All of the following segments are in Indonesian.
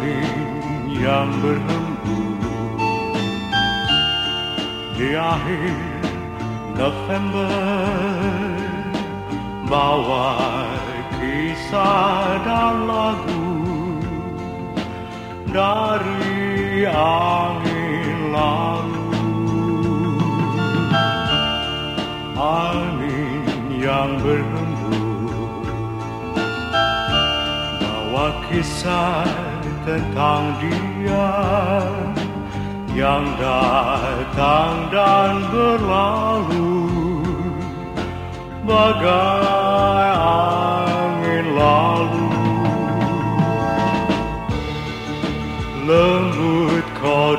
angin yang berhembus. Di akhir November bawa kisah dan lagu dari angin lalu. Angin yang berhembus bawa kisah tentang dia yang datang dan berlalu. Bagai angin lalu. Lembut kau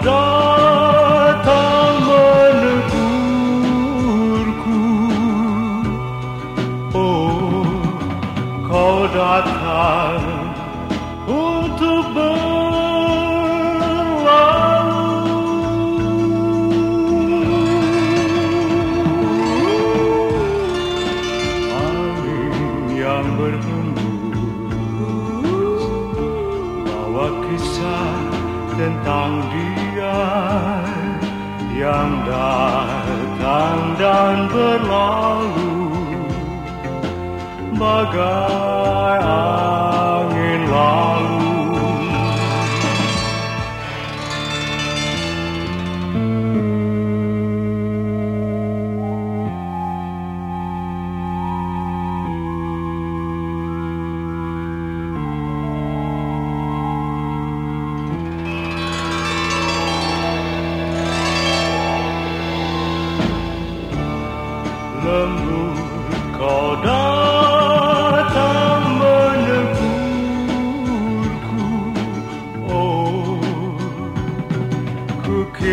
kisah tentang dia yang datang dan berlalu. Bagai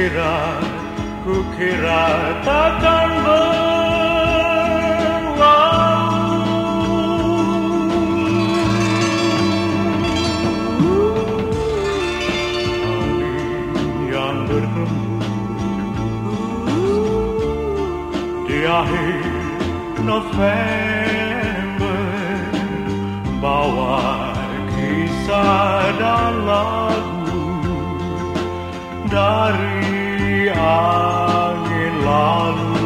ku kira ku kira takkan akhir November bawa kisah dan lagu dari angin lalu